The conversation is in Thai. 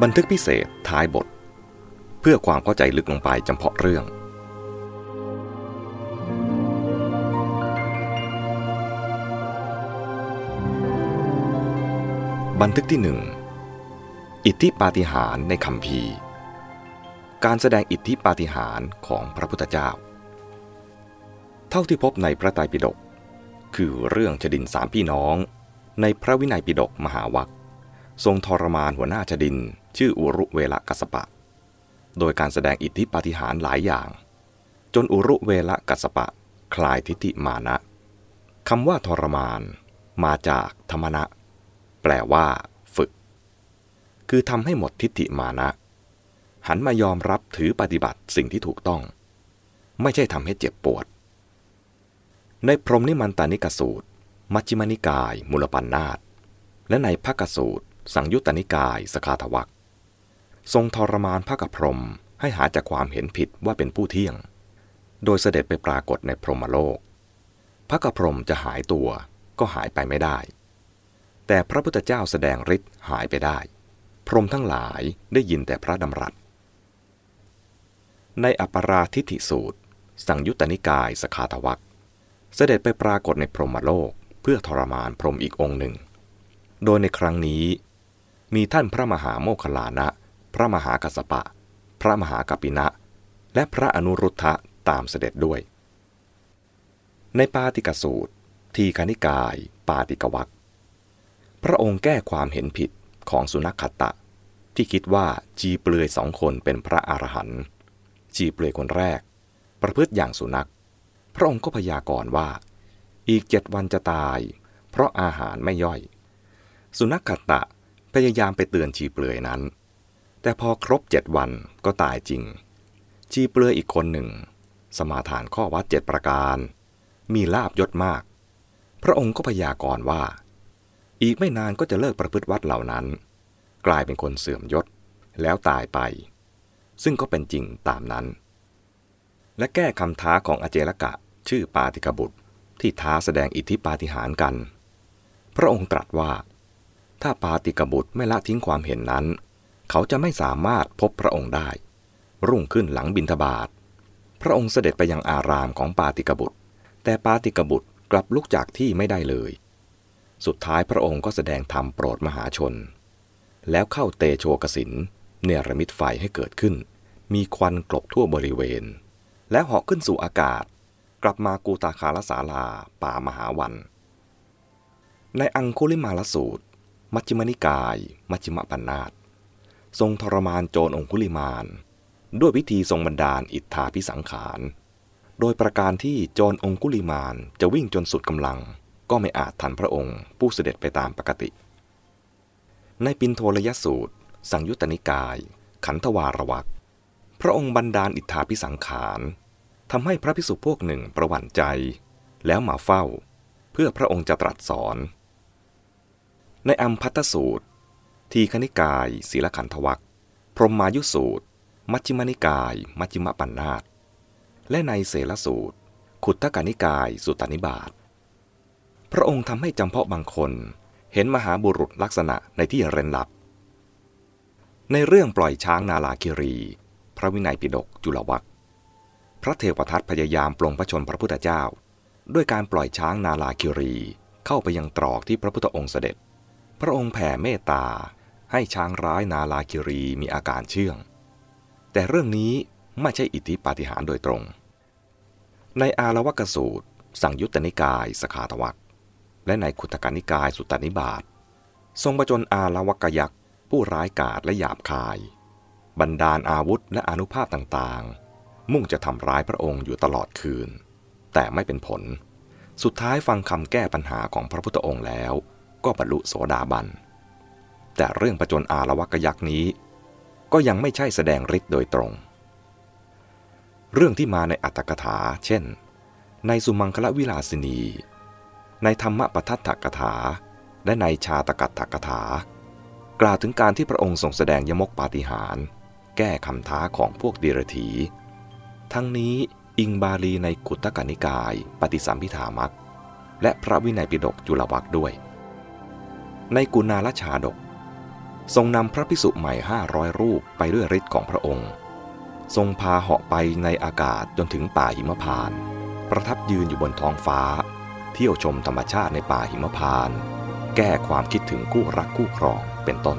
บันทึกพิเศษท้ายบท เพื่อความเข้าใจลึกลงไปจำเพาะเรื่อง บันทึกที่หนึ่งอิทธิปาฏิหาริย์ในคำพีการแสดงอิทธิปาฏิหาริย์ของพระพุทธเจ้า เท่าที่พบในพระไตรปิฎกคือเรื่องชดินสามพี่น้องในพระวินัยปิฎกมหาวัค ทรงทรมานหัวหน้าชดิน ชื่ออุรุเวลกัสปะ โดยการแสดงอิทธิปาฏิหาริย์หลายอย่าง จนอุรุเวลกัสปะ คลายทิฏฐิมานะคำว่าทรมาน มาจากธรรมะแปลว่า ฝึก คือทำให้หมดทิฏฐิมานะ หันมายอมรับถือปฏิบัติสิ่งที่ถูกต้อง ไม่ใช่ทำให้เจ็บปวด ในพรหมนิมันตานิกสูตร มัชฌิมานิกาย มูลปันนาตและในภกสูตร สังยุตตนิกายสคาทวักทรงทรมานพระกพรหมให้หาจากความเห็นผิดว่าเป็นผู้เที่ยง โดยเสด็จไปปรากฏในพรหมโลก พระกพรหมจะหายตัวก็หายไปไม่ได้ แต่พระพุทธเจ้าแสดงฤทธิ์หายไปได้ พรหมทั้งหลายได้ยินแต่พระดำรัส ในอปราทิฐิสูตร สังยุตตนิกายสคาทวักเสด็จไปปรากฏในพรหมโลกเพื่อทรมานพรหมอีกองค์หนึ่ง โดยในครั้งนี้ มีท่านพระมหาโมคคลานะ พระมหากัสสปะ พระมหากัปปินะ และพระอนุรุทธะตามเสด็จด้วย ในปาติกสูตร ทีคณิกาย ปาติกวักพระองค์แก้ความเห็นผิดของสุนัขขตะ ที่คิดว่าจีเปลือยสองคนเป็นพระอรหันต์จีเปลือยคนแรก ประพฤติอย่างสุนัข พระองค์ก็พยากรณ์ว่า อีกเจ็ดวันจะตาย เพราะอาหารไม่ย่อย สุนัขขตะ พยายามไปเตือนชีเปลือยนั้น แต่พอครบเจ็ดวันก็ตายจริง ชีเปลือยอีกคนหนึ่ง สมาทานข้อวัดเจ็ดประการ มีลาบยศมาก พระองค์ก็พยากรณ์ว่า อีกไม่นานก็จะเลิกประพฤติวัดเหล่านั้น กลายเป็นคนเสื่อมยศแล้วตายไป ซึ่งก็เป็นจริงตามนั้น และแก้คำท้าของอเจลกะชื่อปาติกบุตรที่ท้าแสดงอิทธิปาฏิหาริย์กัน พระองค์ตรัสว่า ถ้าปาติกบุตรไม่ละทิ้งความเห็นนั้น เขาจะไม่สามารถพบพระองค์ได้ รุ่งขึ้นหลังบินทบาทพระองค์เสด็จไปยังอารามของปาติกบุตร แต่ปาติกบุตรกลับลุกจากที่ไม่ได้เลย สุดท้ายพระองค์ก็แสดงธรรมโปรดมหาชน แล้วเข้าเตโชกสินเนรมิตไฟให้เกิดขึ้น มีควันกลบทั่วบริเวณ แล้วเหาะขึ้นสู่อากาศ กลับมากูตาคาลสาลาป่ามหาวัน ในอังคุลิมาลสูตร มัชฌิมนิกาย มัชฌิมปัญนาตทรงทรมานโจรองคุลิมาน ด้วยวิธีทรงบันดาลอิทธาพิสังขาร โดยประการที่โจรองคุลิมานจะวิ่งจนสุดกำลัง ก็ไม่อาจทันพระองค์ ผู้เสด็จไปตามปกติ ในปินโทรยสูตร สังยุตตนิกาย ขันธวารวักพระองค์บันดาลอิทธาพิสังขารทำให้พระพิสุพวกหนึ่งประหวั่นใจ แล้วมาเฝ้า เพื่อพระองค์จะตรัสสอน ในอัมพัตสูตร ทีคณิกาย ศีลขันธวักพรหมายุสูตร มัชฌิมานิกาย มัชฌิมปัญนาตและในเสลสูตร ขุทธกานิกาย สุตตานิบาต พระองค์ทำให้จำเพาะบางคน เห็นมหาบุรุษลักษณะในที่เร้นลับ ในเรื่องปล่อยช้างนาลาคิรี พระวินัยปิฎกจุลวัคพระเทวทัตพยายามปลงพระชนพระพุทธเจ้า ด้วยการปล่อยช้างนาลาคิรีเข้าไปยังตรอกที่พระพุทธองค์เสด็จ พระองค์แผ่เมตตาให้ช้างร้ายนาลาคิรีมีอาการเชื่อง แต่เรื่องนี้ไม่ใช่อิทธิปาฏิหาริย์โดยตรง ในอารวกสูตร สังยุตตนิกายสขาตวักและในขุตกานิกายสุตตานิบาตทรงประจนอารวกยักษ์ผู้ร้ายกาจและหยาบคาย บรรดาลอาวุธและอนุภาพต่างๆ มุ่งจะทำร้ายพระองค์อยู่ตลอดคืน แต่ไม่เป็นผล สุดท้ายฟังคำแก้ปัญหาของพระพุทธองค์แล้ว ก็บรรลุโสดาบัน แต่เรื่องประจนอารวักยักษ์นี้ ก็ยังไม่ใช่แสดงฤทธิ์โดยตรง เรื่องที่มาในอัตถกถา เช่น ในสุมังคลวิลาสินี ในธรรมปทัตถกถา และในชาตกัตถกถา กล่าวถึงการที่พระองค์ทรงแสดงยมกปาฏิหาริย์แก้คำท้าของพวกเดรถี ทั้งนี้อิงบาลีในขุตตกนิกาย ปฏิสัมพิธามักและพระวินัยปิฎกจุลวักด้วย ในกุณาลชาดก ทรงนำพระพิสุใหม่ห้าร้อยรูปไปด้วยฤทธิ์ของพระองค์ ทรงพาเหาะไปในอากาศจนถึงป่าหิมพาน ประทับยืนอยู่บนท้องฟ้า เที่ยวชมธรรมชาติในป่าหิมพาน แก้ความคิดถึงคู่รักคู่ครองเป็นต้น